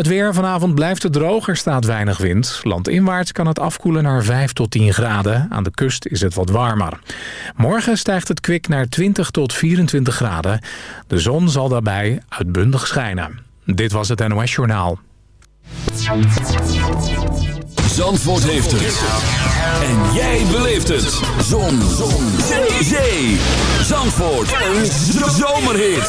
Het weer vanavond blijft het droog, er staat weinig wind. Landinwaarts kan het afkoelen naar 5 tot 10 graden. Aan de kust is het wat warmer. Morgen stijgt het kwik naar 20 tot 24 graden. De zon zal daarbij uitbundig schijnen. Dit was het NOS Journaal. Zandvoort heeft het. En jij beleeft het. Zon. zon. Zee. Zandvoort. Een zomerhit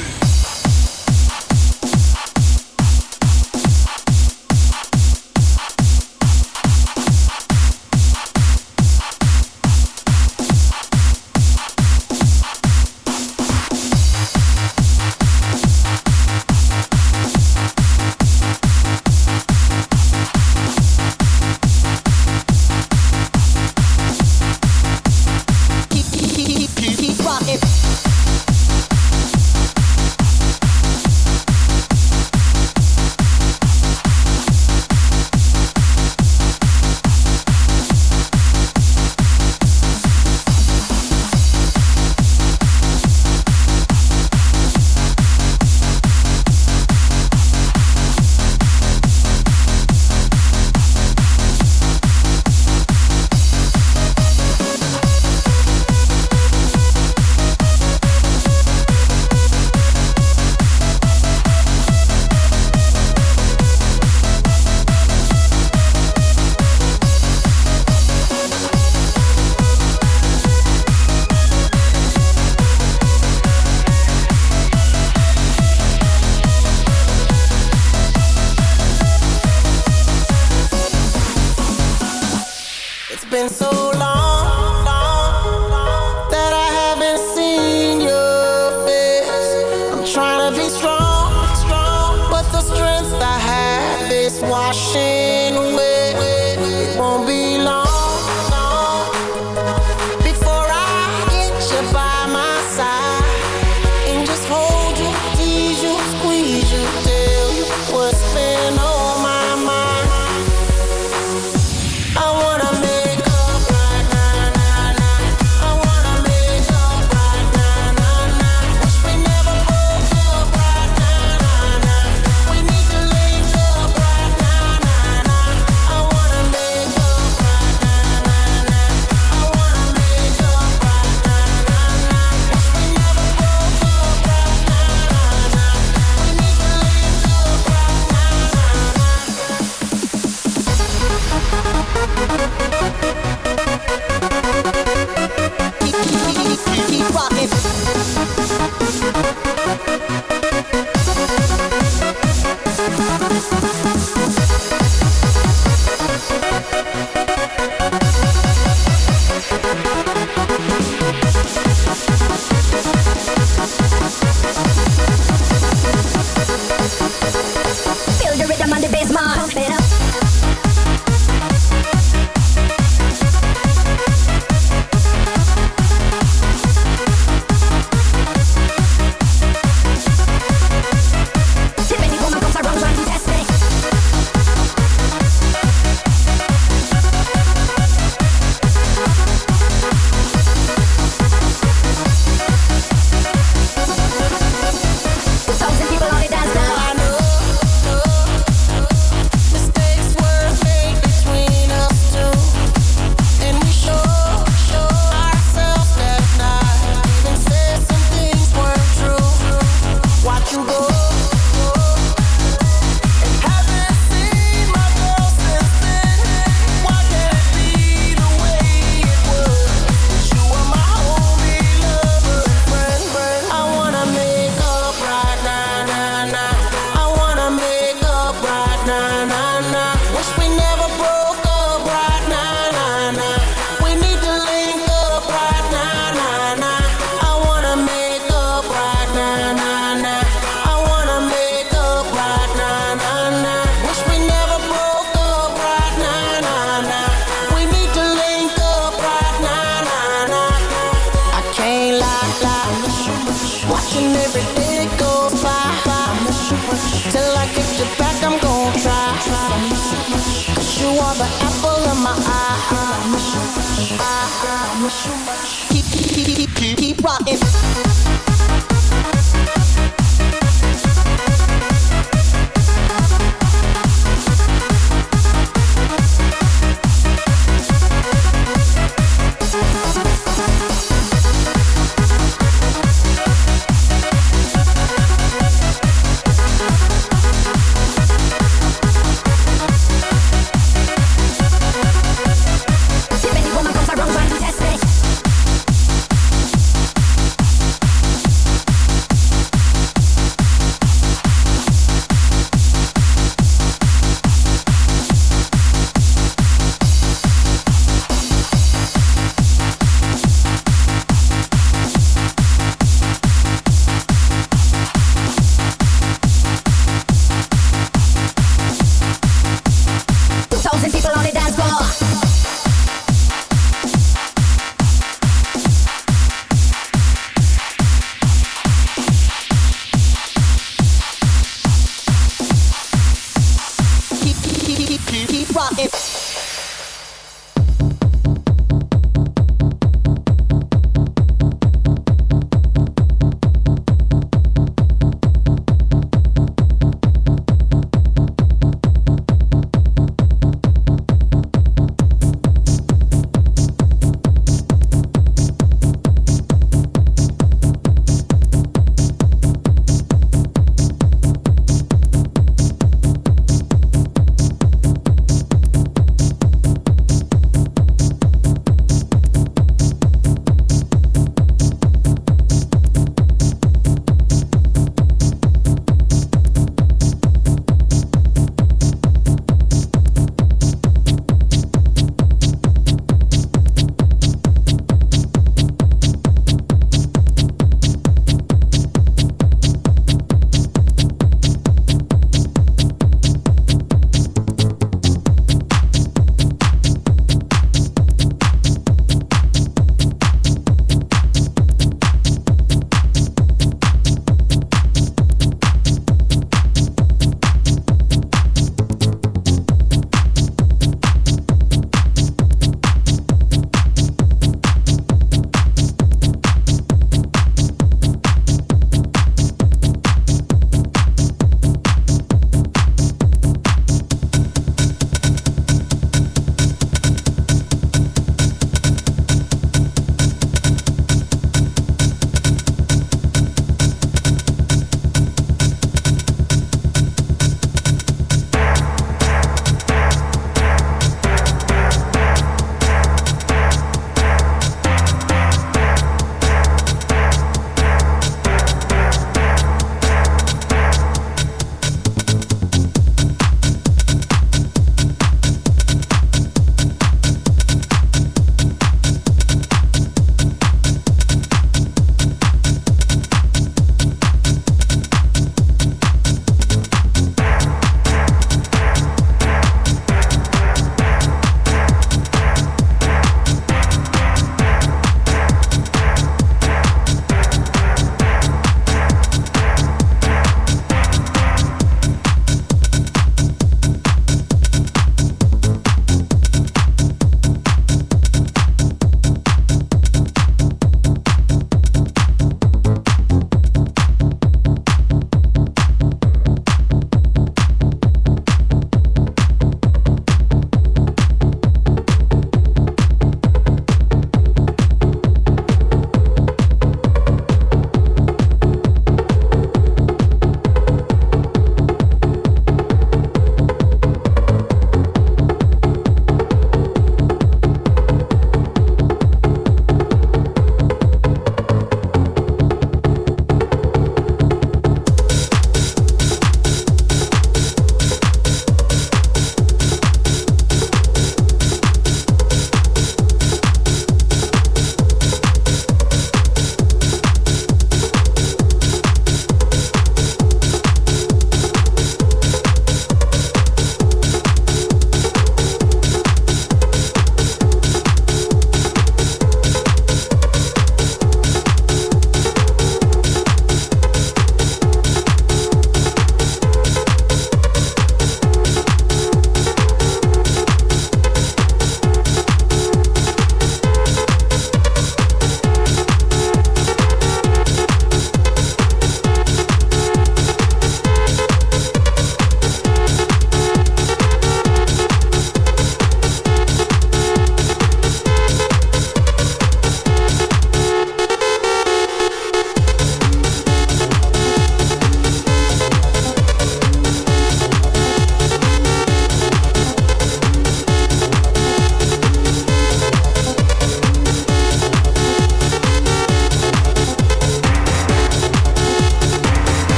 been so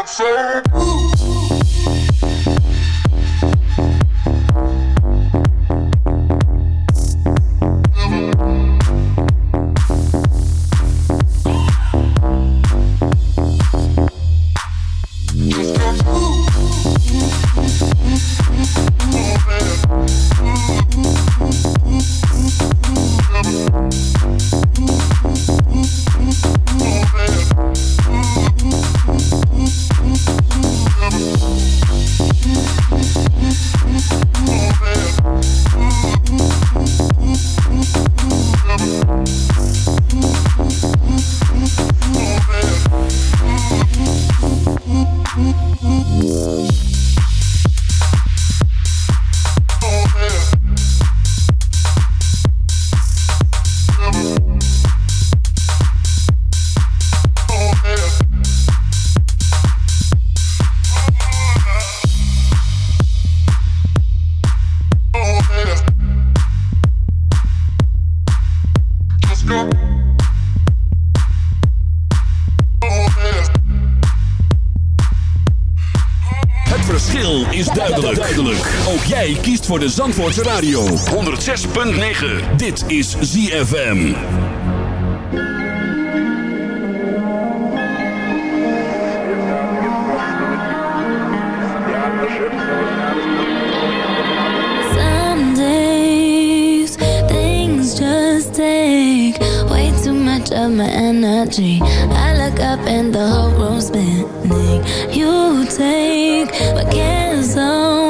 I'm say. Voor de Zandvoortse Radio. 106.9. Dit is ZFM. Some days, things just take way too much of my energy. I look up and the whole room's spinning. You take my cares away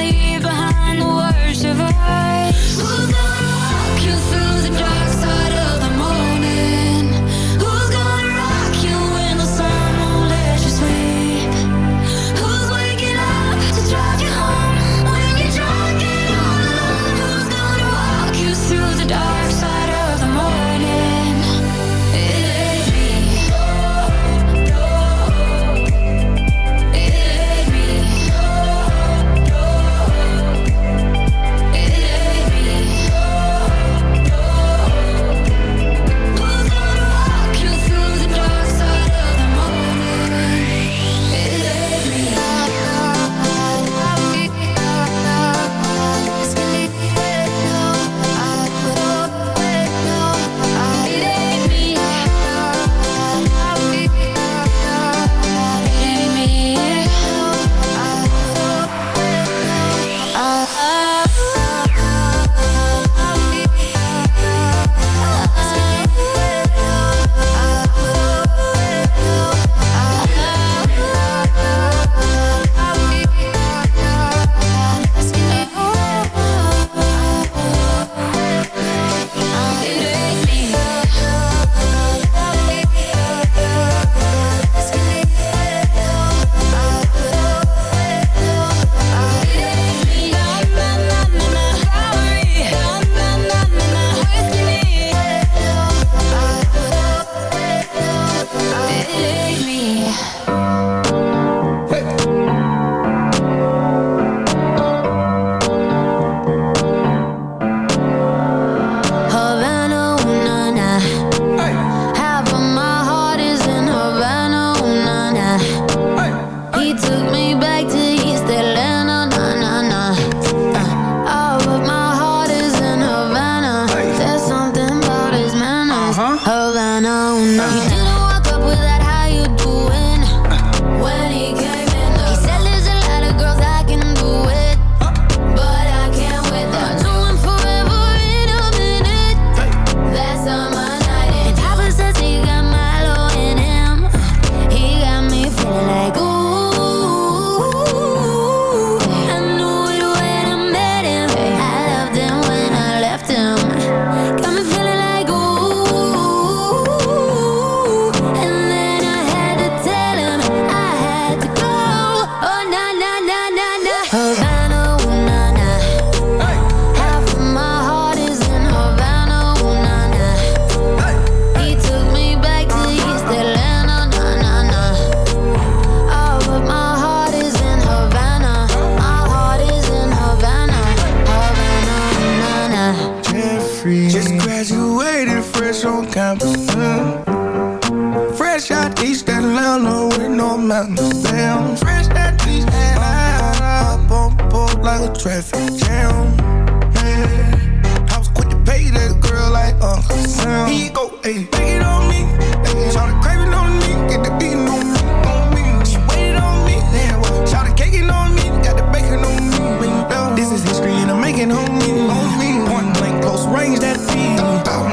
to making homie. Point blank, close range, that feed.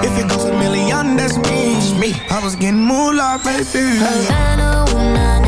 If it goes a million, that's me. I was getting moolah, baby. Havana, ooh, nah,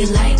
you like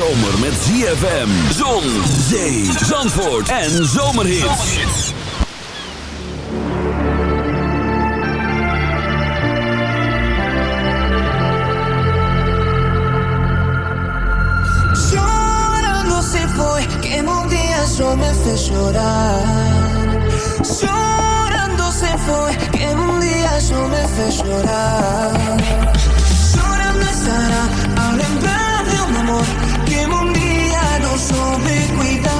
zomer met ZFM, zon, zee, zandvoort en zomerhits. Chorando se foi, quem um dia só me fez chorar. Chorando se foi, quem um dia só me fez chorar. Chorando estará ao lembrar de amor que eso me.